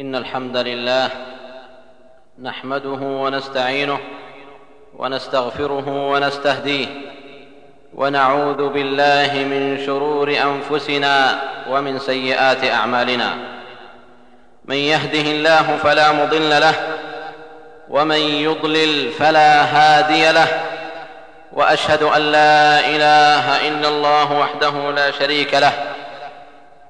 إن الحمد لله نحمده ونستعينه ونستغفره ونستهديه ونعوذ بالله من شرور أنفسنا ومن سيئات أعمالنا. من يهده الله فلا مضل له ومن يضلل فلا هادي له وأشهد أن لا إله إلا الله وحده لا شريك له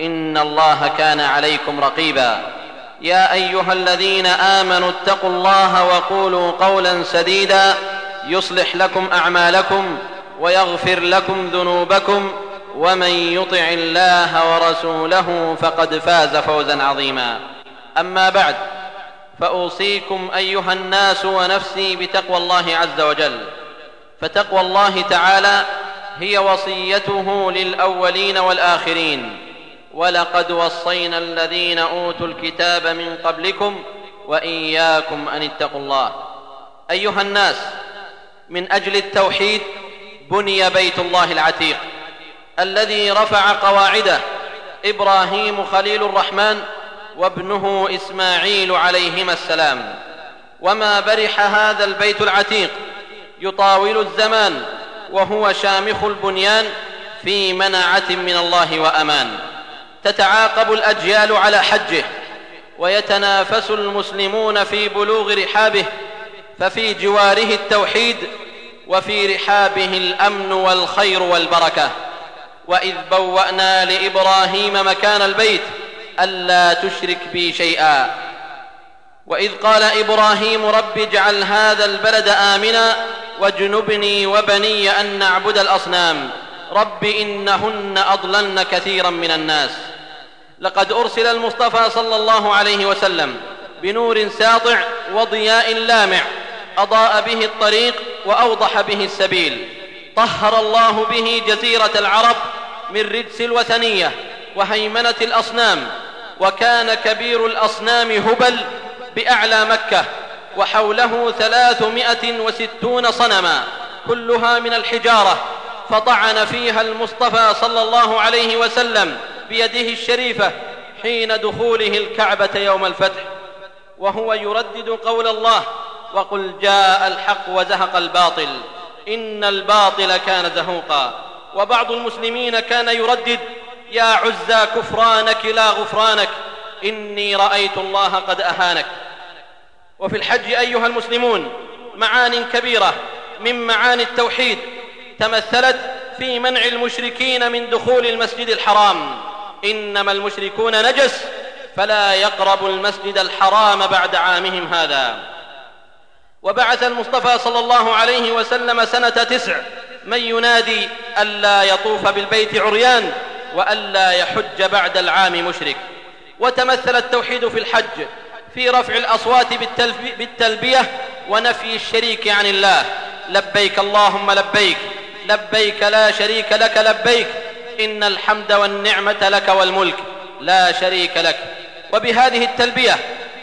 إن الله كان عليكم رقيبا. يا أيها الذين آمنوا اتقوا الله وقولوا قولا سديدا. يصلح لكم أعمالكم ويغفر لكم ذنوبكم. ومن يطع الله ورسوله فقد فاز فوزا عظيما. أما بعد فأوصيكم أيها الناس ونفسي بتقوى الله عز وجل. فتقوى الله تعالى هي وصيته للأولين والآخرين. ولقد وصينا الذين أوتوا الكتاب من قبلكم وإياكم أن اتقوا الله. أيها الناس من أجل التوحيد بني بيت الله العتيق الذي رفع قواعده إبراهيم خليل الرحمن وابنه إسماعيل عليهما السلام. وما برح هذا البيت العتيق يطاول الزمان وهو شامخ البنيان في منعه من الله وأمان. تتعاقب الأجيال على حجه ويتنافس المسلمون في بلوغ رحابه ففي جواره التوحيد وفي رحابه الأمن والخير والبركة. وإذ بوأنا لإبراهيم مكان البيت ألا تشرك بي شيئا. وإذ قال إبراهيم رب اجعل هذا البلد آمنا واجنبني وبني أن نعبد الأصنام. رب إنهن أضللن كثيرا من الناس. لقد أرسل المصطفى صلى الله عليه وسلم بنور ساطع وضياء لامع أضاء به الطريق وأوضح به السبيل. طهر الله به جزيرة العرب من رجس الوثنية وهيمنة الأصنام وكان كبير الأصنام هبل بأعلى مكة وحوله ثلاثمائة وستون صنما كلها من الحجارة فطعن فيها المصطفى صلى الله عليه وسلم بيده الشريفة حين دخوله الكعبة يوم الفتح وهو يردد قول الله وقل جاء الحق وزهق الباطل إن الباطل كان زهوقا. وبعض المسلمين كان يردد يا عزى كفرانك لا غفرانك إني رأيت الله قد أهانك. وفي الحج أيها المسلمون معان كبيرة من معاني التوحيد تمثلت في منع المشركين من دخول المسجد الحرام. إنما المشركون نجس فلا يقربوا المسجد الحرام بعد عامهم هذا. وبعث المصطفى صلى الله عليه وسلم سنة تسع من ينادي ألا يطوف بالبيت عريان وألا يحج بعد العام مشرك. وتمثل التوحيد في الحج في رفع الأصوات بالتلبية ونفي الشريك عن الله. لبيك اللهم لبيك لبيك لا شريك لك لبيك. إن الحمد والنعمة لك والملك لا شريك لك. وبهذه التلبية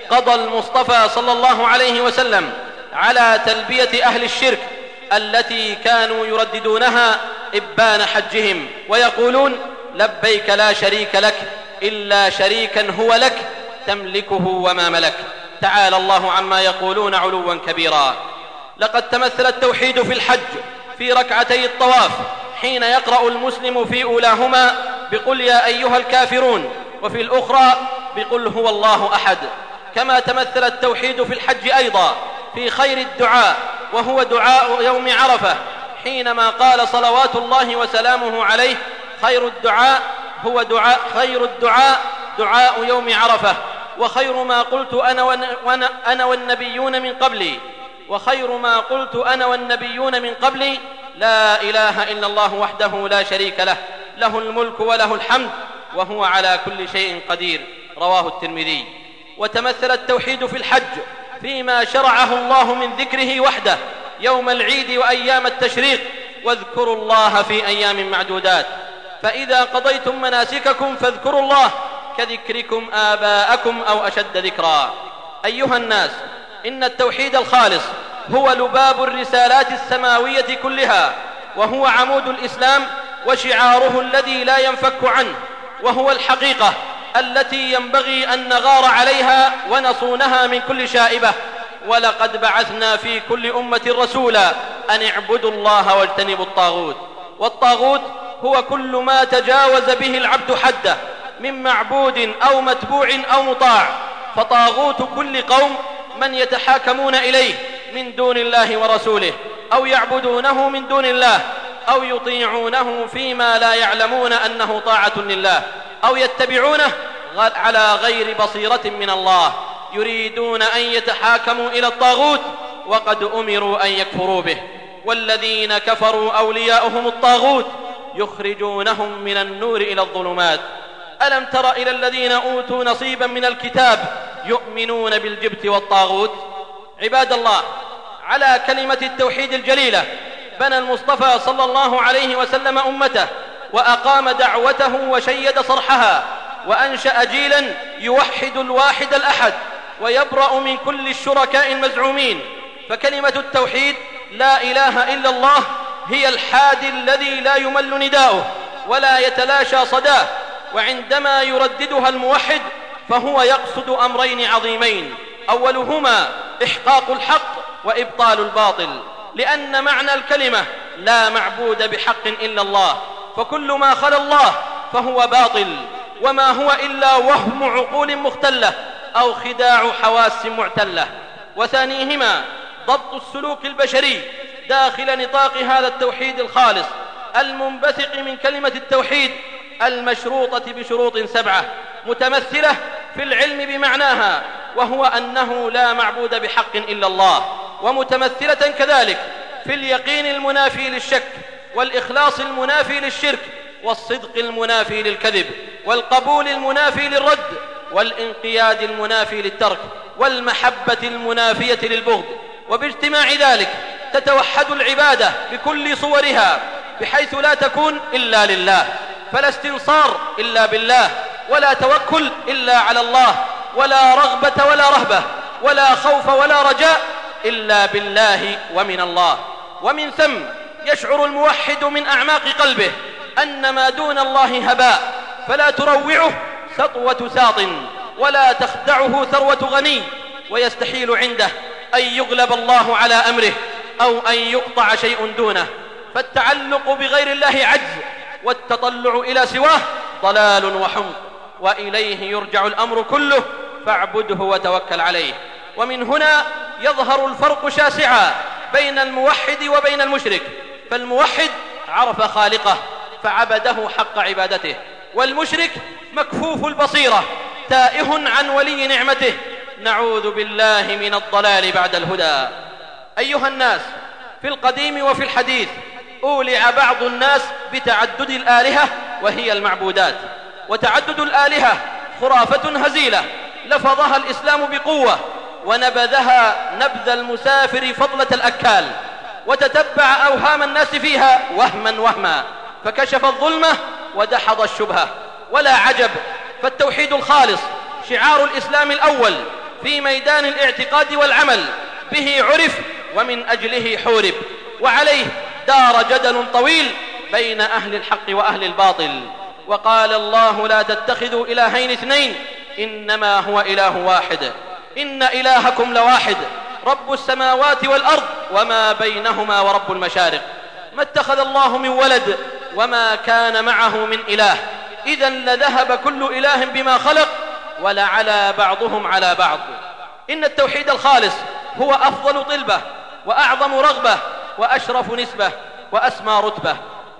قضى المصطفى صلى الله عليه وسلم على تلبية أهل الشرك التي كانوا يرددونها إبان حجهم ويقولون لبيك لا شريك لك إلا شريكا هو لك تملكه وما ملك. تعالى الله عما يقولون علوا كبيرا. لقد تمثل التوحيد في الحج في ركعتي الطواف حين يقرأ المسلم في أولاهما بقل يا أيها الكافرون وفي الأخرى بقل هو الله أحد. كما تمثل التوحيد في الحج أيضا في خير الدعاء وهو دعاء يوم عرفة حينما قال صلوات الله وسلامه عليه خير الدعاء هو دعاء خير الدعاء دعاء يوم عرفة وخير ما قلت أنا, وأنا, أنا والنبيون من قبلي وخير ما قلت أنا والنبيون من قبلي لا إله إلا الله وحده لا شريك له له الملك وله الحمد وهو على كل شيء قدير رواه الترمذي. وتمثل التوحيد في الحج فيما شرعه الله من ذكره وحده يوم العيد وأيام التشريق واذكروا الله في أيام معدودات. فإذا قضيتم مناسككم فاذكروا الله كذكركم آباءكم أو أشد ذكرا. أيها الناس إن التوحيد الخالص هو لباب الرسالات السماوية كلها وهو عمود الإسلام وشعاره الذي لا ينفك عنه وهو الحقيقة التي ينبغي أن نغار عليها ونصونها من كل شائبة. ولقد بعثنا في كل أمة رسولا أن اعبدوا الله واجتنبوا الطاغوت. والطاغوت هو كل ما تجاوز به العبد حده من معبود أو متبوع أو مطاع. فطاغوت كل قوم من يتحاكمون إليه من دون الله ورسوله أو يعبدونه من دون الله أو يطيعونه فيما لا يعلمون أنه طاعة لله أو يتبعونه على غير بصيرة من الله. يريدون أن يتحاكموا إلى الطاغوت وقد أمروا أن يكفروا به. والذين كفروا أولياؤهم الطاغوت يخرجونهم من النور إلى الظلمات. ألم تر إلى الذين أوتوا نصيبا من الكتاب يؤمنون بالجبت والطاغوت؟ عباد الله على كلمة التوحيد الجليلة. بنى المصطفى صلى الله عليه وسلم أمته وأقام دعوته وشيد صرحها وأنشأ جيلا يوحد الواحد الأحد ويبرأ من كل الشركاء المزعومين. فكلمة التوحيد لا إله إلا الله هي الحادي الذي لا يمل نداؤه ولا يتلاشى صداه وعندما يرددها الموحد فهو يقصد أمرين عظيمين. أولهما إحقاق الحق وإبطال الباطل لأن معنى الكلمة لا معبود بحق إلا الله فكل ما خلا الله فهو باطل وما هو إلا وهم عقول مختلة أو خداع حواس معتلة. وثانيهما ضبط السلوك البشري داخل نطاق هذا التوحيد الخالص المنبثق من كلمة التوحيد المشروطة بشروط سبعة متمثلة في العلم بمعناها وهو أنه لا معبود بحق إلا الله. ومتمثلة كذلك في اليقين المنافي للشك والإخلاص المنافي للشرك والصدق المنافي للكذب والقبول المنافي للرد والانقياد المنافي للترك والمحبة المنافية للبغض وباجتماع ذلك تتوحد العبادة بكل صورها بحيث لا تكون إلا لله فلا استنصار إلا بالله ولا توكل إلا على الله ولا رغبة ولا رهبة ولا خوف ولا رجاء إلا بالله ومن الله. ومن ثم يشعر الموحد من أعماق قلبه أن ما دون الله هباء فلا تروعه سطوة ساط ولا تخدعه ثروة غني ويستحيل عنده أن يغلب الله على أمره أو أن يقطع شيء دونه. فالتعلق بغير الله عجز والتطلع إلى سواه ضلال وحمق وإليه يرجع الأمر كله فاعبده وتوكل عليه. ومن هنا يظهر الفرق شاسعا بين الموحد وبين المشرك فالموحد عرف خالقه فعبده حق عبادته والمشرك مكفوف البصيرة تائه عن ولي نعمته. نعوذ بالله من الضلال بعد الهدى. أيها الناس في القديم وفي الحديث أولع بعض الناس بتعدد الآلهة وهي المعبودات. وتعدد الآلهة خرافة هزيلة لفظها الإسلام بقوة ونبذها نبذ المسافر فضلة الأكال وتتبع أوهام الناس فيها وهما وهما فكشف الظلمة ودحض الشبهة. ولا عجب فالتوحيد الخالص شعار الإسلام الأول في ميدان الاعتقاد والعمل به عرف ومن أجله حورب. وعليه دار جدل طويل بين أهل الحق وأهل الباطل. وقال الله لا تتخذوا إلهين اثنين إنما هو إله واحد. إن إلهكم لواحد رب السماوات والأرض وما بينهما ورب المشارق. ما اتخذ الله من ولد وما كان معه من إله. إذا لذهب كل إله بما خلق ولعلى بعضهم على بعض. إن التوحيد الخالص هو أفضل طلبة وأعظم رغبة وأشرف نسبة وأسمى رتبة.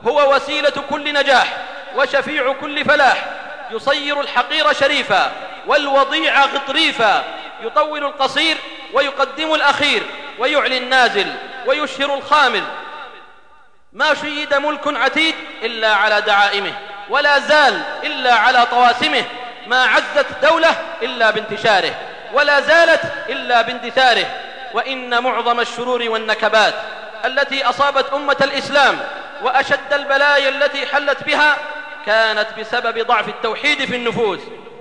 هو وسيلة كل نجاح وشفيع كل فلاح. يصير الحقير شريفا والوضيع غطريفا. يطول القصير ويقدم الأخير ويعلي النازل ويشهر الخامل. ما شيد ملك عتيد إلا على دعائمه ولا زال إلا على طواسمه. ما عزت دولة إلا بانتشاره ولا زالت إلا باندثاره. وإن معظم الشرور والنكبات التي أصابت أمة الإسلام وأشد البلايا التي حلت بها كانت بسبب ضعف التوحيد في النفوس.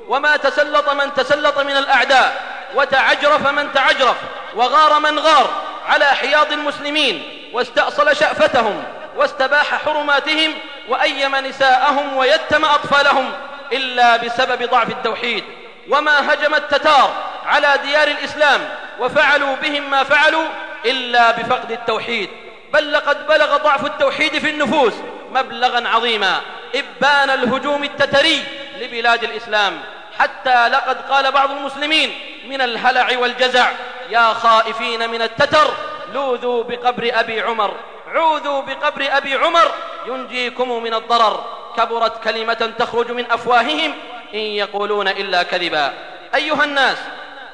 وما تسلط من تسلط من الأعداء وتعجرف من تعجرف وغار من غار على حياض المسلمين واستأصل شأفتهم واستباح حرماتهم وأيم نساءهم ويتم أطفالهم إلا بسبب ضعف التوحيد. وما هجم التتار على ديار الإسلام وفعلوا بهم ما فعلوا إلا بفقد التوحيد. بل لقد بلغ ضعف التوحيد في النفوس مبلغا عظيما. إبان الهجوم التتري لبلاد الإسلام. حتى لقد قال بعض المسلمين من الهلع والجزع يا خائفين من التتر لوذوا بقبر أبي عمر عوذوا بقبر أبي عمر ينجيكم من الضرر كبرت كلمة تخرج من أفواههم إن يقولون إلا كذبا. أيها الناس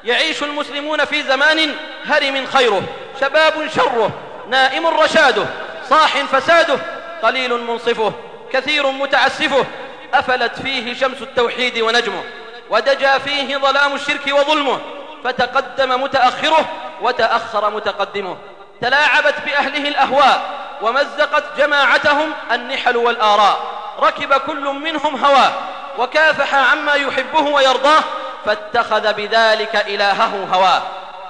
يعيش المسلمون في زمان هرم خيره شباب شره نائم رشاده صاح فساده قليل منصفه كثير متعسفه أفلت فيه شمس التوحيد ونجمه. ودجا فيه ظلام الشرك وظلمه فتقدم متأخره وتأخر متقدمه. تلاعبت بأهله الأهواء ومزقت جماعتهم النحل والآراء. ركب كل منهم هواه وكافح عما يحبه ويرضاه فاتخذ بذلك إلهه هواه.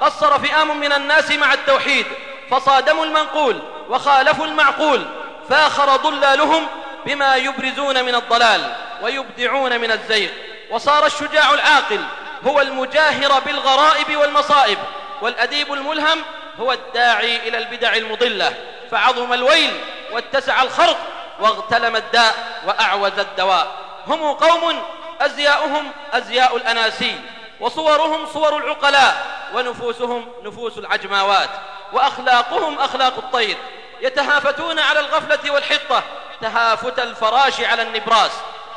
قصر فئام من الناس مع التوحيد فصادموا المنقول وخالفوا المعقول فاخر ضلالهم بما يبرزون من الضلال ويبدعون من الزيغ. وصار الشجاع العاقل هو المجاهر بالغرائب والمصائب والأديب الملهم هو الداعي إلى البدع المضلة. فعظم الويل واتسع الخرق واغتلم الداء وأعوز الدواء. هم قوم أزياؤهم أزياء الأناسي وصورهم صور العقلاء ونفوسهم نفوس العجماوات وأخلاقهم أخلاق الطير. يتهافتون على الغفلة والحطة تهافت الفراش على النبراس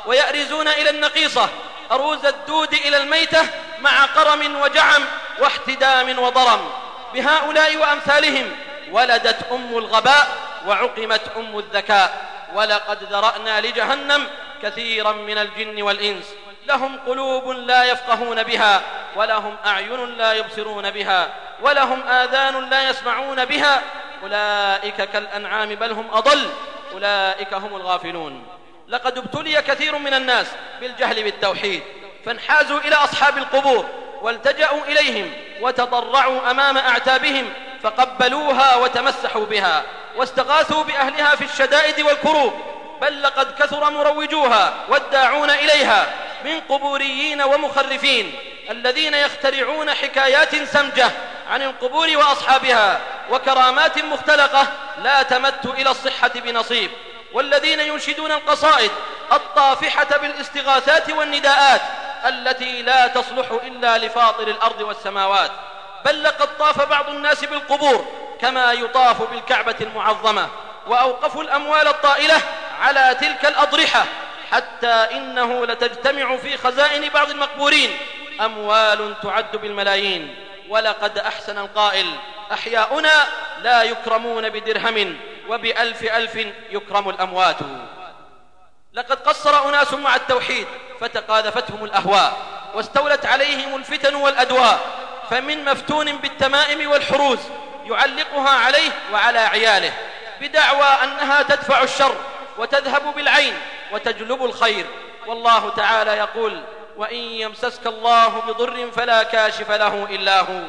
ويأرزون إلى النقيصة أروز الدود إلى الميتة مع قرم وجعم واحتدام وضرم. بهؤلاء وأمثالهم ولدت أم الغباء وعقمت أم الذكاء. ولقد ذرأنا لجهنم كثيرا من الجن والإنس. لهم قلوب لا يفقهون بها ولهم أعين لا يبصرون بها ولهم آذان لا يسمعون بها. أولئك كالأنعام بل هم أضل أولئك هم الغافلون. لقد ابتلي كثير من الناس بالجهل بالتوحيد فانحازوا إلى أصحاب القبور والتجأوا إليهم وتضرعوا أمام أعتابهم فقبلوها وتمسحوا بها واستغاثوا بأهلها في الشدائد والكروب بل لقد كثر مروجوها والداعون إليها من قبوريين ومخرفين الذين يخترعون حكايات سمجة عن القبور وأصحابها وكرامات مختلقة لا تمت إلى الصحة بنصيب. والذين ينشدون القصائد الطافحة بالاستغاثات والنداءات التي لا تصلح إلا لفاطر الأرض والسماوات بل لقد طاف بعض الناس بالقبور كما يطاف بالكعبة المعظمة وأوقفوا الأموال الطائلة على تلك الأضرحة حتى إنه لتجتمع في خزائن بعض المقبورين أموال تعد بالملايين. ولقد أحسن القائل أحياؤنا لا يكرمون بدرهم. وبألف ألف يكرم الأموات. لقد قصر أناس مع التوحيد فتقاذفتهم الأهواء واستولت عليهم الفتن والأدواء فمن مفتون بالتمائم والحروز يعلقها عليه وعلى عياله بدعوى أنها تدفع الشر وتذهب بالعين وتجلب الخير. والله تعالى يقول وإن يمسسك الله بضر فلا كاشف له إلا هو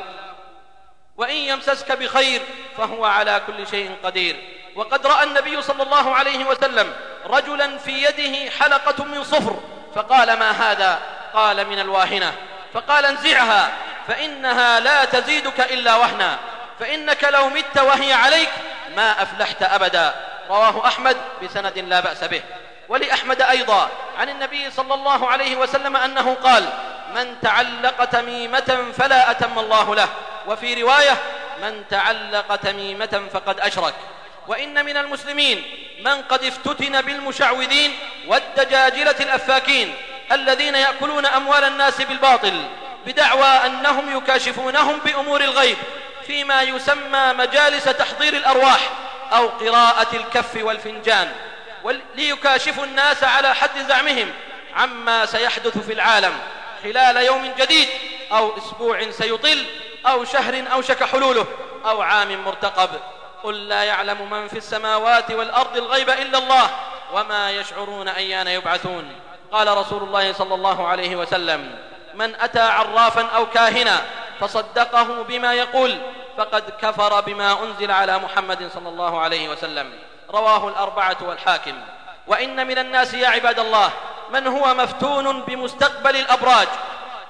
وإن يمسسك بخير فهو على كل شيء قدير وقد رأى النبي صلى الله عليه وسلم رجلا في يده حلقة من صفر فقال ما هذا؟ قال من الواهنة. فقال انزعها فإنها لا تزيدك إلا وهنا فإنك لو مت وهي عليك ما أفلحت أبدا. رواه أحمد بسند لا بأس به. ولأحمد أيضا عن النبي صلى الله عليه وسلم أنه قال من تعلق تميمة فلا أتم الله له وفي رواية من تعلق تميمة فقد أشرك وإن من المسلمين من قد افتتن بالمشعوذين والدجاجلة الأفاكين الذين يأكلون أموال الناس بالباطل بدعوى أنهم يكاشفونهم بأمور الغيب فيما يسمى مجالس تحضير الأرواح أو قراءة الكف والفنجان ليكاشفوا الناس على حد زعمهم عما سيحدث في العالم خلال يوم جديد أو أسبوع سيطل أو شهر أوشك حلوله أو عام مرتقب قل لا يعلم من في السماوات والأرض الغيب إلا الله وما يشعرون أيان يبعثون. قال رسول الله صلى الله عليه وسلم من أتى عرافا أو كاهنا فصدقه بما يقول فقد كفر بما أنزل على محمد صلى الله عليه وسلم. رواه الأربعة والحاكم. وإن من الناس يا عباد الله من هو مفتون بمستقبل الأبراج؟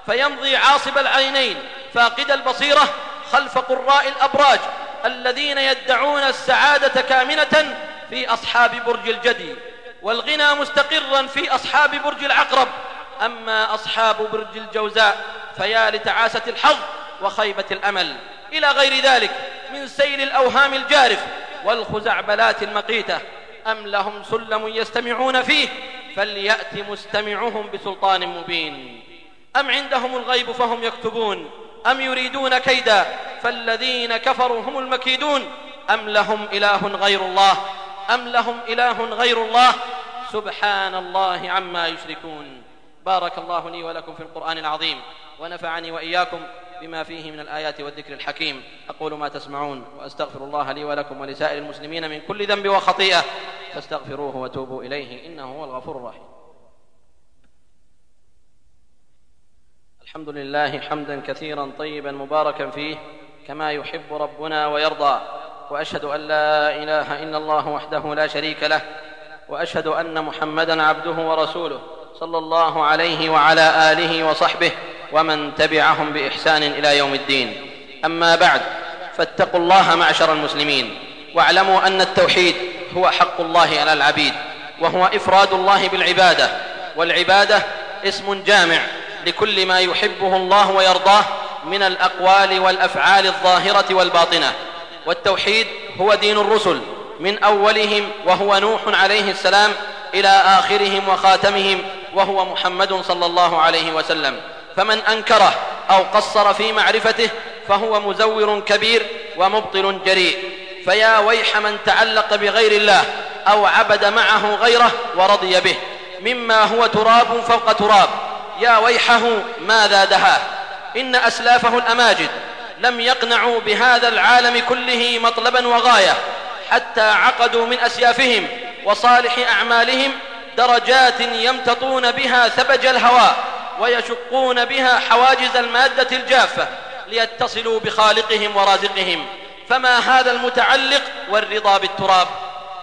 فيمضي عاصب العينين فاقد البصيرة خلف قراء الأبراج. الذين يدعون السعادة كامنة في أصحاب برج الجدي والغنى مستقرا في أصحاب برج العقرب. أما أصحاب برج الجوزاء فيا لتعاسة الحظ وخيبة الأمل. إلى غير ذلك من سيل الأوهام الجارف والخزعبلات المقيتة. أم لهم سلم يستمعون فيه؟ فليأت مستمعهم بسلطان مبين. أم عندهم الغيب فهم يكتبون؟ أم يريدون كيدا فالذين كفروا هم المكيدون أم لهم إله غير الله أم لهم إله غير الله سبحان الله عما يشركون بارك الله لي ولكم في القرآن العظيم ونفعني وإياكم بما فيه من الآيات والذكر الحكيم أقول ما تسمعون وأستغفر الله لي ولكم ولسائر المسلمين من كل ذنب وخطيئة فاستغفروه وتوبوا إليه إنه هو الغفور الرحيم الحمد لله حمدا كثيرا طيبا مباركا فيه كما يحب ربنا ويرضى. وأشهد أن لا إله إلا الله وحده لا شريك له. وأشهد أن محمدا عبده ورسوله صلى الله عليه وعلى آله وصحبه ومن تبعهم بإحسان إلى يوم الدين. أما بعد فاتقوا الله معشر المسلمين. واعلموا أن التوحيد هو حق الله على العبيد وهو إفراد الله بالعبادة. والعبادة اسم جامع. لكل ما يحبه الله ويرضاه من الأقوال والأفعال الظاهرة والباطنة. والتوحيد هو دين الرسل من أولهم وهو نوح عليه السلام إلى آخرهم وخاتمهم وهو محمد صلى الله عليه وسلم. فمن أنكره أو قصر في معرفته فهو مزور كبير ومبطل جريء. فيا ويح من تعلق بغير الله أو عبد معه غيره ورضي به. مما هو تراب فوق تراب. يا ويحه ماذا دهاه؟ إن أسلافه الأماجد لم يقنعوا بهذا العالم كله مطلبا وغاية حتى عقدوا من أسيافهم وصالح أعمالهم درجات يمتطون بها ثبج الهواء ويشقون بها حواجز المادة الجافة ليتصلوا بخالقهم ورازقهم. فما هذا المتعلق والرضا بالتراب؟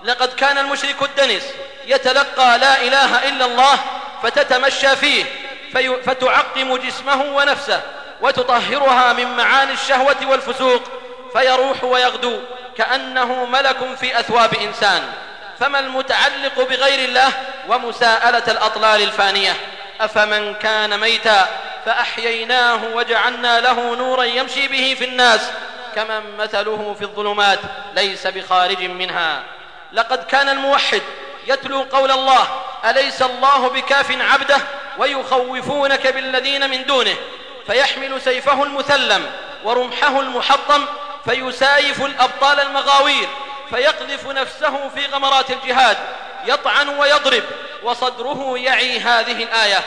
لقد كان المشرك الدنس يتلقى لا إله إلا الله فتتمشى فيه في فتعقم جسمه ونفسه وتطهرها من معاني الشهوة والفسوق فيروح ويغدو كأنه ملك في أثواب إنسان. فما المتعلق بغير الله ومساءلة الأطلال الفانية؟ أفمن كان ميتا فأحييناه وجعلنا له نورا يمشي به في الناس. كمن مثله في الظلمات ليس بخارج منها. لقد كان الموحد يتلو قول الله أليس الله بكاف عبده؟ ويخوفونك بالذين من دونه فيحمل سيفه المثلم ورمحه المحطم فيسايف الأبطال المغاوير فيقذف نفسه في غمرات الجهاد يطعن ويضرب وصدره يعي هذه الآية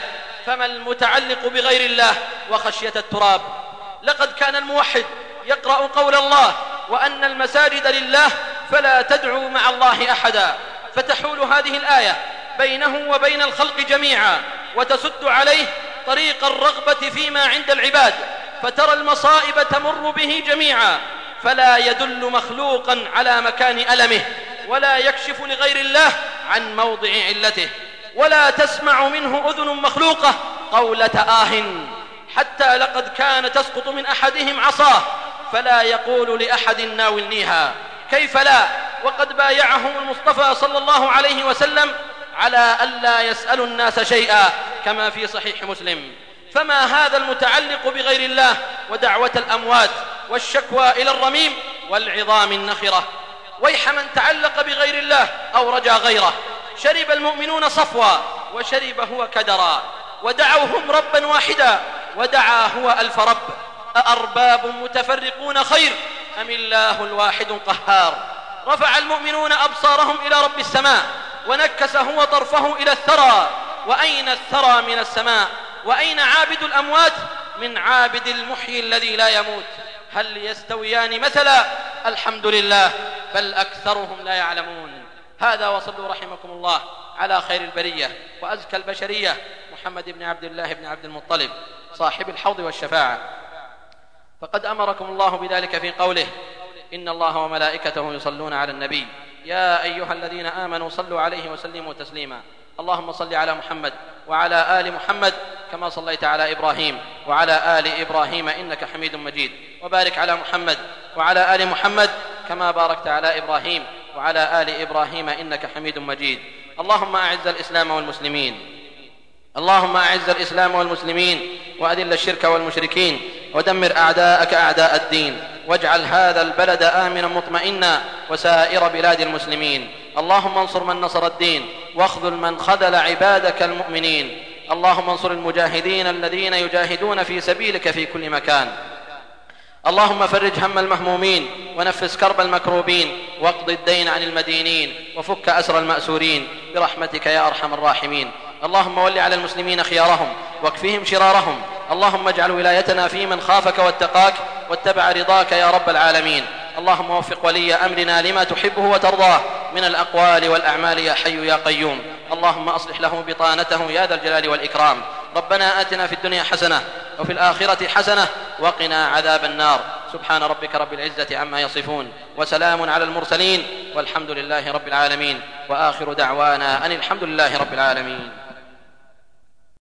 فما المتعلق بغير الله وخشية التراب؟ لقد كان الموحد يقرأ قول الله وأن المساجد لله فلا تدعوا مع الله أحدا. فتحول هذه الآية بينه وبين الخلق جميعا. وتسد عليه طريق الرغبة فيما عند العباد فترى المصائب تمر به جميعا فلا يدل مخلوقا على مكان ألمه ولا يكشف لغير الله عن موضع علته ولا تسمع منه أذن مخلوقة قولة آه حتى لقد كان تسقط من أحدهم عصاه فلا يقول لأحد ناولنيها. كيف لا؟ وقد بايعهم المصطفى صلى الله عليه وسلم على ألا يسألوا الناس شيئا كما في صحيح مسلم. فما هذا المتعلق بغير الله ودعوة الأموات والشكوى إلى الرميم والعظام النخرة؟ ويح من تعلق بغير الله أو رجا غيره. شرب المؤمنون صفوا وشرب هو كدرا. ودعوا هم ربا واحدا ودعا هو ألف رب. أأرباب متفرقون خير أم الله الواحد القهار؟ رفع المؤمنون أبصارهم إلى رب السماء. ونكس هو طرفه إلى الثرى. وأين الثرى من السماء؟ وأين عابد الأموات؟ من عابد المحيي الذي لا يموت. هل يستويان مثلا؟ الحمد لله بل أكثرهم لا يعلمون. هذا وصلوا رحمكم الله على خير البرية وأزكى البشرية. محمد بن عبد الله بن عبد المطلب صاحب الحوض والشفاعة. فقد أمركم الله بذلك في قوله إن الله وملائكته يصلون على النبي. يا أيها الذين آمنوا صلوا عليه وسلموا تسليما. اللهم صل على محمد وعلى آل محمد كما صليت على إبراهيم وعلى آل إبراهيم إنك حميد مجيد. وبارك على محمد وعلى آل محمد كما باركت على إبراهيم وعلى آل إبراهيم إنك حميد مجيد. اللهم أعز الإسلام والمسلمين. اللهم أعز الإسلام والمسلمين وأذل الشرك والمشركين ودمر أعداءك أعداء الدين واجعل هذا البلد آمنا مطمئنا وسائر بلاد المسلمين. اللهم انصر من نصر الدين واخذل من خذل عبادك المؤمنين. اللهم انصر المجاهدين الذين يجاهدون في سبيلك في كل مكان. اللهم فرج هم المهمومين ونفس كرب المكروبين واقض الدين عن المدينين وفك أسر المأسورين برحمتك يا أرحم الراحمين. اللهم ول على المسلمين خيارهم واكفهم شرارهم اللهم اجعل ولايتنا في من خافك واتقاك واتبع رضاك يا رب العالمين. اللهم وفق ولي أمرنا لما تحبه وترضاه. من الأقوال والأعمال يا حي يا قيوم. اللهم أصلح له بطانته يا ذا الجلال والإكرام. ربنا آتنا في الدنيا حسنة وفي الآخرة حسنة وقنا عذاب النار. سبحان ربك رب العزة عما يصفون وسلام على المرسلين والحمد لله رب العالمين. وآخر دعوانا أن الحمد لله رب العالمين.